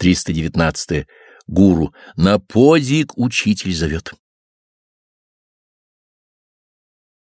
319. -е. Гуру. На подвиг учитель зовет.